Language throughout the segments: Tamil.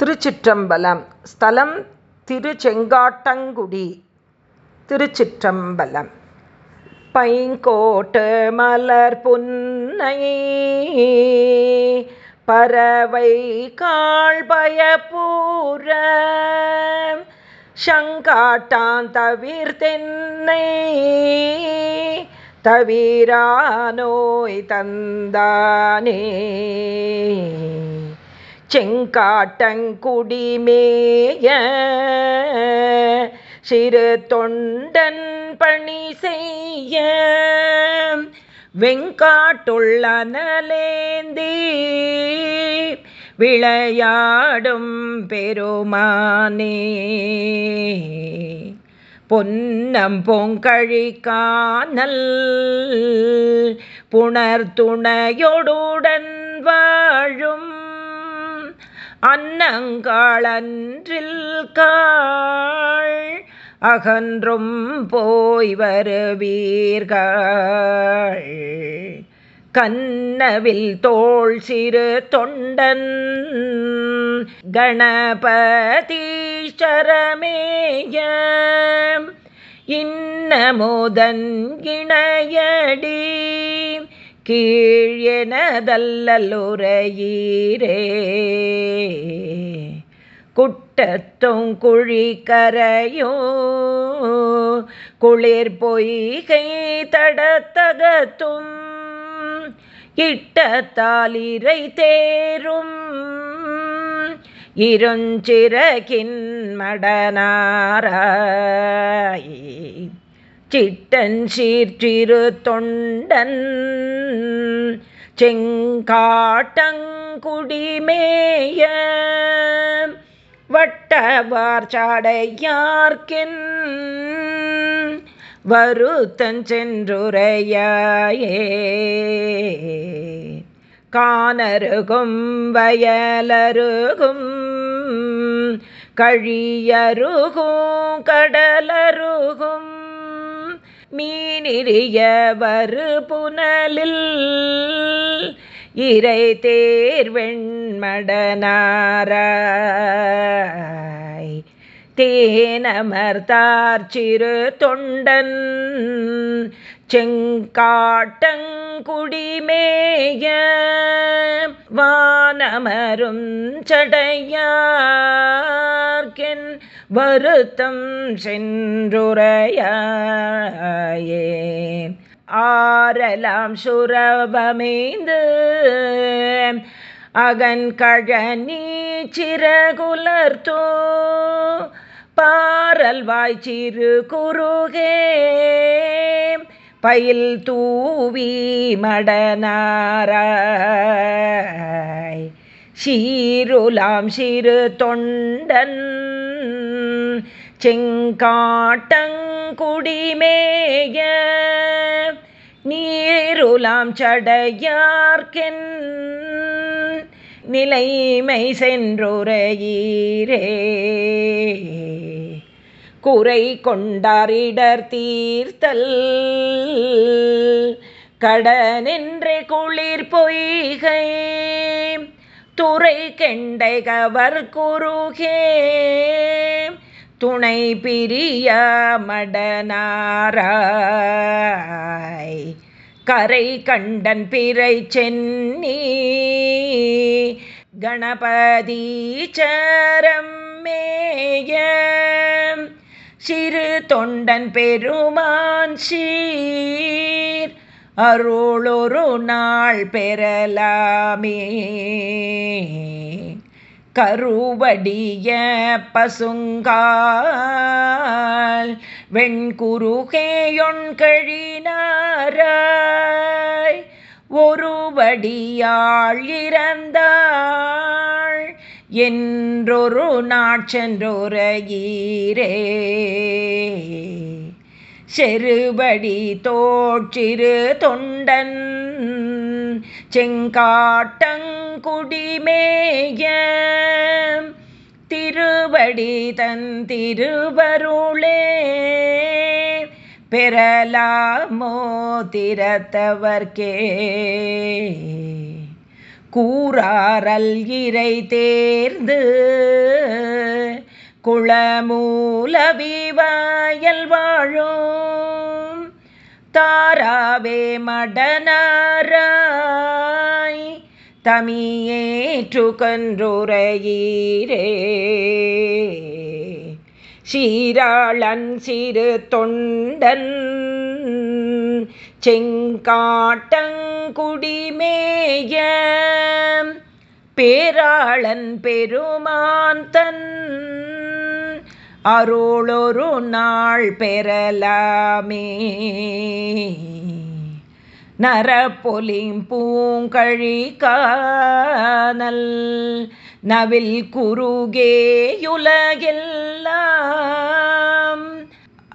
திருச்சிற்றம்பலம். ஸ்தலம் திருச்செங்காட்டங்குடி. திருச்சிற்றம்பலம். பைங்கோட்டு மலர் புன்னை பறவை காள் பயப்பூர சங்காட்டான் தவிர்த்தென்னை தவிரா நோய் தந்தானே. செங்காட்டங்குடிமேய. சிறு தொண்டன் பணி செய்ய. வெங்காட்டுள்ளனலேந்தி. விளையாடும் பெருமானே. பொன்னம் பொங்கழிக்கானல் காணல். புணர்துணையொடுடன் வாழும் அன்னங்காளன்றில் காள் அகன்றும் போய் வருவீர்கள். கண்ணவில் தோள் சிறு தொண்டன் கணபதீஸ்வரமேய இன்னமுதன் இணையடி கீழ் கீழெனதல்லுரையீரே குட்டத்தும் குழிக்கரையோ குளிர் பொய்கை தடத்தகத்தும் இட்டத்தாலிரை தேரும். இருஞ்சிறகின் மடனாராய். சிட்டன் சீர்ச்சிறு தொண்டன் செங்காட்டங்குடிமேய வட்டவார் சாடையார்க்கின் வருத்தன் சென்றுரையே காணருகும் வயலருகும் கழியருகும் கடலருகும் மீனிறிய வரு புனலில் இறை தேர்வெண்மடனாராய். தேனமர்த்தார் சிறு தொண்டன் செங்காட்டங்குடிமேய. வானமரும் சடையார்கென் வருத்தம் சென்றுரையே ஆரலாம் சுரபமேந்து அகன் கழனி சிறகுலர்த்தோ பாரல் வாய்ச்சிறு குருகே பயில் தூவி மடனாராய். சீருலாம் சிறு தொண்டன் செங்காட்டங்குடிமேய நீருலாம் சடையார்கென் நிலைமை சென்றுரையீரே. குறை கொண்டாரிடர் தீர்த்தல் கடனென்று குளிர் பொய்கை துறை கெண்டை கவர் குறுகே. துணை பிரிய மடனாராய். கரை கண்டன் பிறை சென்னி. கணபதி சரம் மேய. சிறு தொண்டன் பெருமான் சீர். அருளொரு நாள் பெறலாமே. கருவடிய பசுங்கால் வெண்குருகேயொண்கழினாராய் ஒருவடியாள் இறந்தாள் என்றொரு நாட்சென்றோரையீரே செருபடி தோற்றிரு தொண்டன் செங்காட்டங்குடிமேய. திருவடி தன் திருவருளே. பெறலாமோ திறத்தவர்க்கே. கூறாரல் இறை தேர்ந்து. குளமூலவிவாயல் வாழும். தாராவே மடனாரா. தமியேற்று கன்றுரையீரே சீராளன் சிறு தொண்டன் செங்காட்டங்குடிமேய. பேராளன் பெருமான் தன் அருளொரு நாள் பெறலாமே. நரப்பொலிம் பூங்கழி கானல் நவில் குருகேயுலகெல்லாம்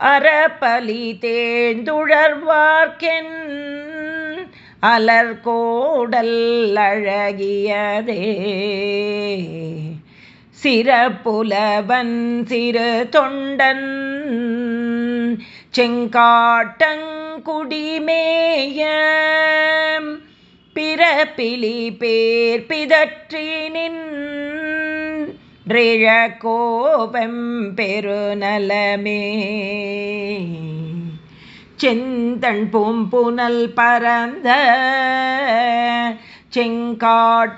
அறப்பலி தேழ்ந்துழர்வார்க்கென் அலர்கோடல் அழகியதே. சிறப்புலவன் சிறு தொண்டன் செங்காட்டங்குடிமேய பிறப்பிலி பேர் பிதற்றினின் கோபம் பெருநலமே. செந்தன் பூம்புனல் பரந்த செங்காட்டங்குடிமேய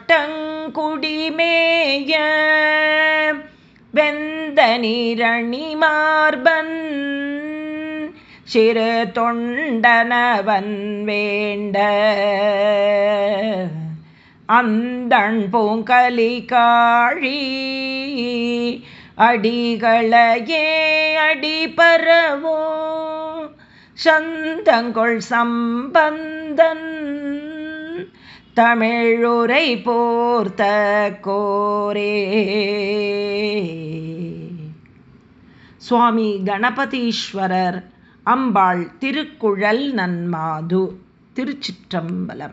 வெந்த நீரணி மார்பன் சிறு தொண்டனவன் வேண்ட அந்தண் பூங்கலி காழி அடிகளையே அடி பரவோ சந்தங்கொள் சம்பந்தன் தமிழுரை போர்த்த கோரே. சுவாமி கணபதீஸ்வரர் அம்பாள் திருக்குழல் நன்மாது திருச்சிற்றம்பலம்.